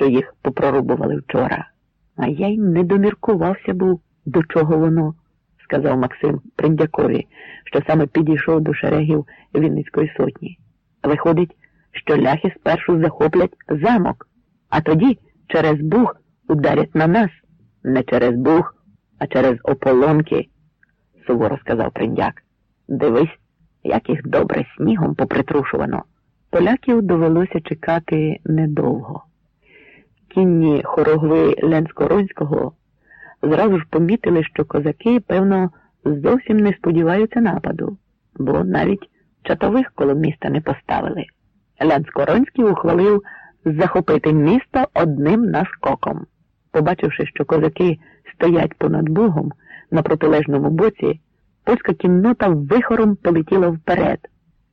що їх попрорубували вчора. А я й не доміркувався був, до чого воно, сказав Максим Приндякові, що саме підійшов до шерегів Вінницької сотні. Виходить, що ляхи спершу захоплять замок, а тоді через Буг ударять на нас, не через Буг, а через ополонки, суворо сказав Приндяк. Дивись, як їх добре снігом попритрушувано. Поляків довелося чекати недовго. Кінні хорогви Ленськоронського зразу ж помітили, що козаки, певно, зовсім не сподіваються нападу, бо навіть чатових коло міста не поставили. Ленськоронський ухвалив захопити місто одним наскоком. Побачивши, що козаки стоять понад Бугом на протилежному боці, польська кіннота вихором полетіла вперед.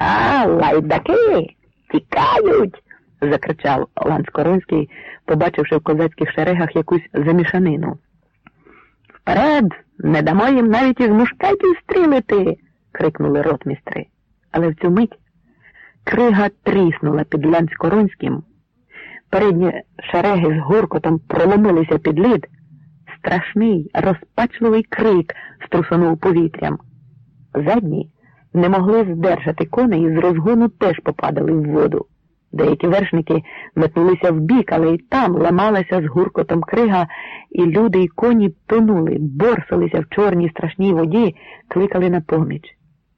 А, лайдаки! Тікають! Закричав Ланскоронський, побачивши в козацьких шерегах якусь замішанину. Вперед! Не дамо їм навіть із мушкетів стрілити. крикнули ротмістри. Але в цю мить крига тріснула під Ланскоронським. Передні шереги з гуркотом проломилися під лід. Страшний, розпачливий крик струсонув повітрям. Задні не могли здержати коней і з розгону теж попадали в воду. Деякі вершники метнулися вбік, але й там ламалася з гуркотом крига, і люди й коні тонули, борсалися в чорній страшній воді, кликали на поміч.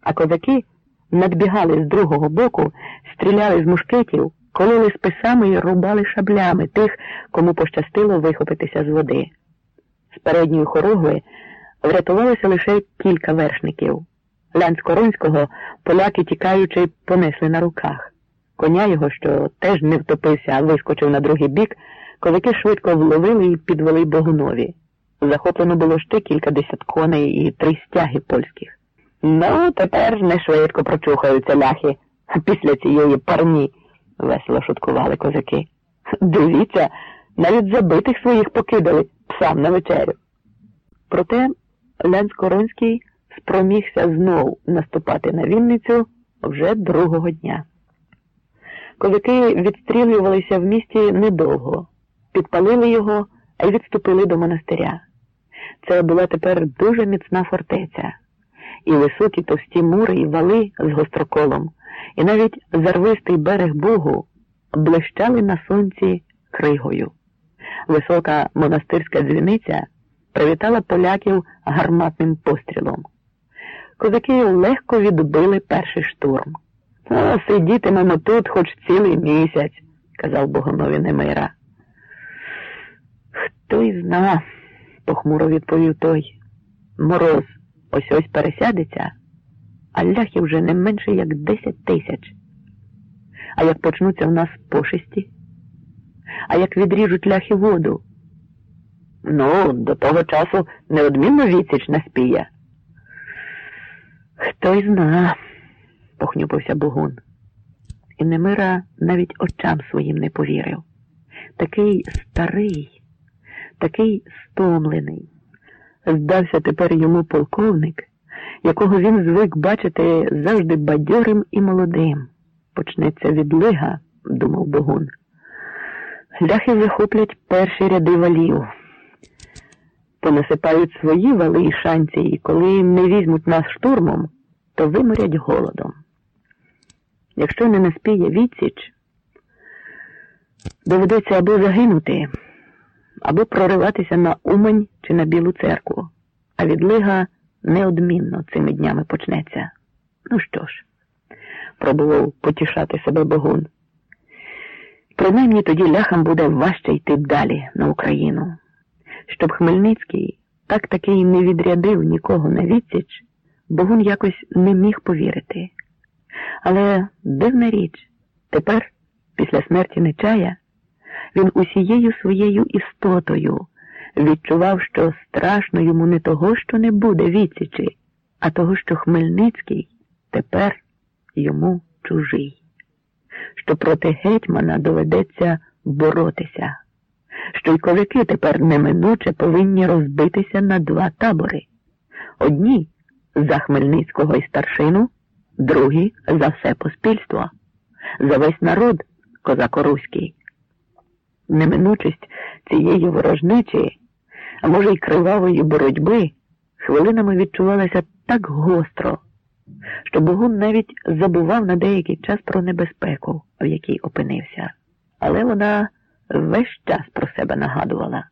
А козаки надбігали з другого боку, стріляли з мушкетів, кололи списами і рубали шаблями тих, кому пощастило вихопитися з води. З передньої хорогви врятувалося лише кілька вершників. Лянськоронського поляки, тікаючи, понесли на руках. Коня його, що теж не втопився, а вискочив на другий бік, козаки швидко вловили і підвели Богунові. Захоплено було ще кілька десят коней і три стяги польських. Ну, тепер не швидко прочухаються ляхи після цієї парні, весело шуткували козаки. Дивіться, навіть забитих своїх покидали псам на вечерю. Проте Ленськоронський спромігся знов наступати на Вінницю вже другого дня. Козаки відстрілювалися в місті недовго, підпалили його й відступили до монастиря. Це була тепер дуже міцна фортеця, і високі товсті мури і вали з гостроколом, і навіть зарвистий берег Бугу блищали на сонці кригою. Висока монастирська дзвіниця привітала поляків гарматним пострілом. Козаки легко відбили перший штурм. Сидітимемо тут хоч цілий місяць, казав Богонові Немира. Хто й зна, похмуро відповів той. Мороз ось ось пересядеться, а ляхів вже не менше як десять тисяч. А як почнуться в нас пошесті? А як відріжуть ляхи воду? Ну, до того часу неодмінно відсіч наспіє. Хто й зна, похнюпився Богун. І Немира навіть очам своїм не повірив. Такий старий, такий стомлений. Здався тепер йому полковник, якого він звик бачити завжди бадьорим і молодим. Почнеться відлига, думав Богун. Ляхи захоплять перші ряди валів, понасипають свої вали і шанці, і коли не візьмуть нас штурмом, то виморять голодом. Якщо не наспіє відсіч, доведеться або загинути, або прориватися на Умань чи на Білу церкву, а відлига неодмінно цими днями почнеться. Ну що ж, пробував потішати себе Богун. Принаймні тоді ляхам буде важче йти далі на Україну, щоб Хмельницький так таки не відрядив нікого на відсіч, Богун якось не міг повірити. Але дивна річ, тепер, після смерті Нечая, він усією своєю істотою відчував, що страшно йому не того, що не буде відсічі, а того, що Хмельницький тепер йому чужий, що проти гетьмана доведеться боротися, що й козаки тепер неминуче повинні розбитися на два табори. Одні за Хмельницького і старшину, другі за все поспільство, за весь народ козакоруський. неминучість цієї ворожнечі, а може й кривавої боротьби, хвилинами відчувалася так гостро, що Богун навіть забував на деякий час про небезпеку, в якій опинився. Але вона весь час про себе нагадувала.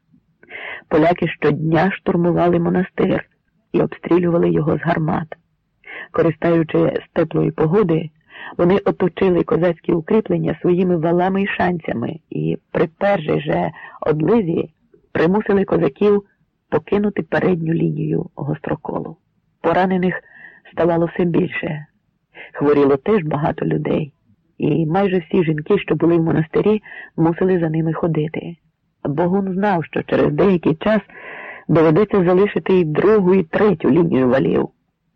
Поляки щодня штурмували монастир і обстрілювали його з гармат. Користаючи з теплої погоди, вони оточили козацькі укріплення своїми валами і шанцями і при першій же одлизі примусили козаків покинути передню лінію гостроколу. Поранених ставало все більше. Хворіло теж багато людей, і майже всі жінки, що були в монастирі, мусили за ними ходити. Богун знав, що через деякий час доведеться залишити й другу, і третю лінію валів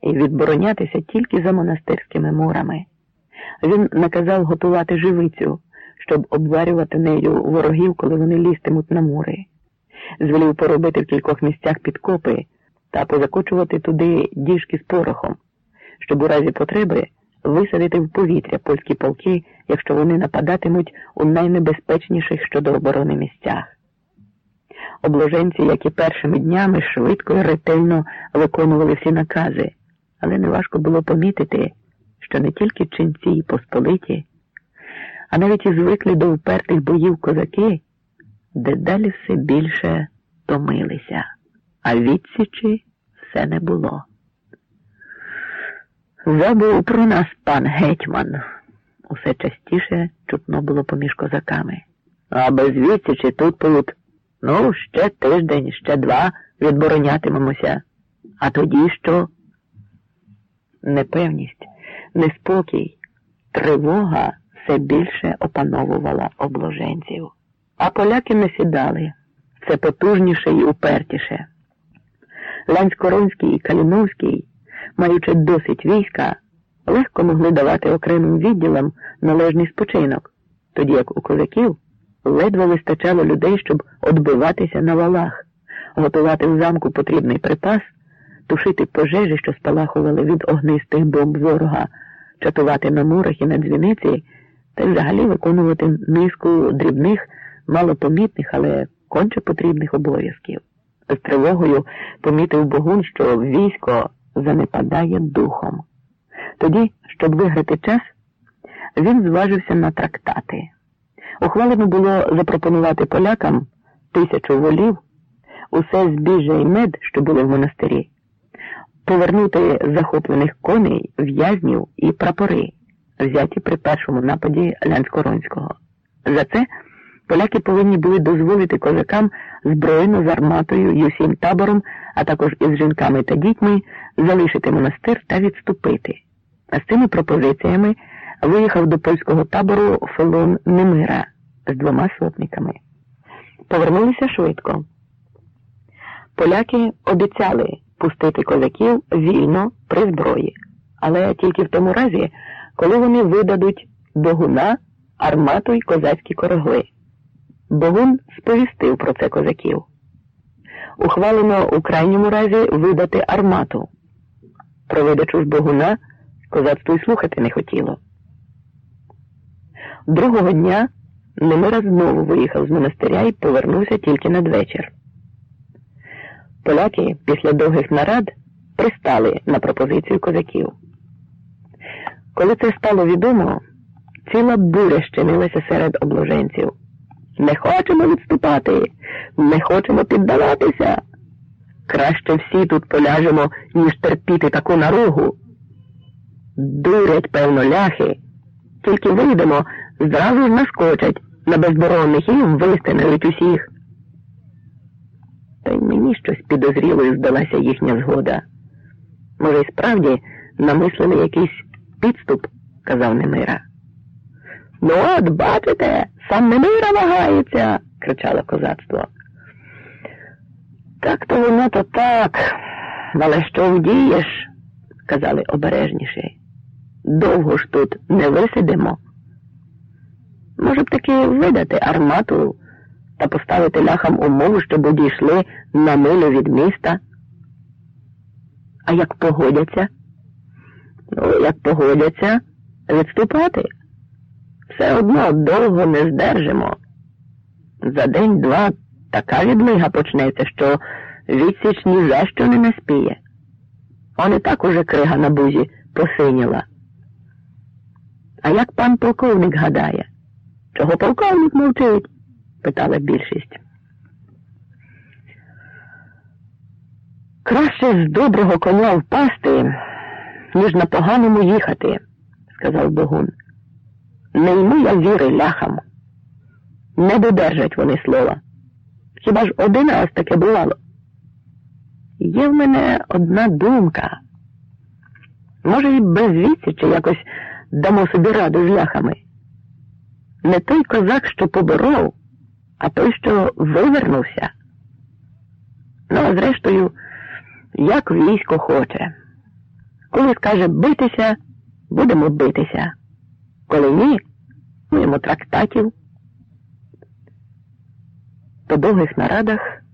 і відборонятися тільки за монастирськими мурами. Він наказав готувати живицю, щоб обварювати нею ворогів, коли вони лізтимуть на мури. Звелів поробити в кількох місцях підкопи та позакочувати туди діжки з порохом, щоб у разі потреби висадити в повітря польські полки, якщо вони нападатимуть у найнебезпечніших щодо оборони місцях. Обложенці, як і першими днями, швидко і ретельно виконували всі накази, але неважко було помітити, що не тільки ченці й посполиті, а навіть і звикли до впертих боїв козаки, дедалі все більше томилися, а відсічі все не було. Забув про нас пан гетьман. Усе частіше чутно було поміж козаками. А без відсічі тут тут. Ну, ще тиждень, ще два відборонятимемося. А тоді що? Непевність, неспокій, тривога все більше опановувала обложенців. А поляки не сідали все потужніше і упертіше. Ланськоронський і Каліновський, маючи досить війська, легко могли давати окремим відділам належний спочинок, тоді як у козаків ледве вистачало людей, щоб отбиватися на валах, готувати в замку потрібний припас, тушити пожежі, що спалахували від огнистих бомб ворога, чатувати на мурах і на дзвіниці, та й взагалі виконувати низку дрібних, малопомітних, але конче потрібних обов'язків. З тривогою помітив Богун, що військо занепадає духом. Тоді, щоб виграти час, він зважився на трактати. Ухвалено було запропонувати полякам тисячу волів, усе збіжжя і мед, що були в монастирі, повернути захоплених коней, в'язнів і прапори, взяті при першому нападі Лянськоронського. За це поляки повинні були дозволити козакам збройно з арматою і усім табором, а також із жінками та дітьми, залишити монастир та відступити. А з цими пропозиціями виїхав до польського табору Фелон Немира з двома сотниками. Повернулися швидко. Поляки обіцяли пустити козаків вільно при зброї, але тільки в тому разі, коли вони видадуть богуна, армату й козацькі корогли. Богун сповістив про це козаків. Ухвалено у крайньому разі видати армату. Про видачу ж богуна козацтво й слухати не хотіло. Другого дня Немира знову виїхав з монастиря і повернувся тільки надвечір. Поляки після довгих нарад пристали на пропозицію козаків. Коли це стало відомо, ціла буря щинилася серед обложенців. Не хочемо відступати, не хочемо піддаватися. Краще всі тут поляжемо, ніж терпіти таку наругу. Дурять, певно, ляхи, тільки вийдемо, зразу ж наскочать на безборонних і вистинають усіх. Та й мені щось підозрілою здалася їхня згода. Може, й справді намислили якийсь підступ, казав Немира. Ну, от, бачите, сам Немира вагається, кричало козацтво. Так то воно то так, але що вдієш, казали обережніше. Довго ж тут не висидимо. Може б таки видати армату та поставити ляхам умову, щоб одійшли на милю від міста. А як погодяться? Ну, як погодяться, відступати. Все одно довго не здержимо. За день-два така відлига почнеться, що відсіч ні за що не наспіє. Он і так уже крига на бузі посиніла. А як пан полковник гадає? Чого полковник мовчить? Питала більшість. Краще з доброго коня впасти, ніж на поганому їхати, сказав Богун. Не йму я віри ляхам. Не додержать вони слова. Хіба ж один раз таке бувало? Є в мене одна думка. Може, і без відсічі якось дамо собі раду з ляхами. Не той козак, що поборов, а той, що вивернувся. Ну, а зрештою, як військо хоче. Коли скаже битися, будемо битися. Коли ні, будемо трактатів. По довгих нарадах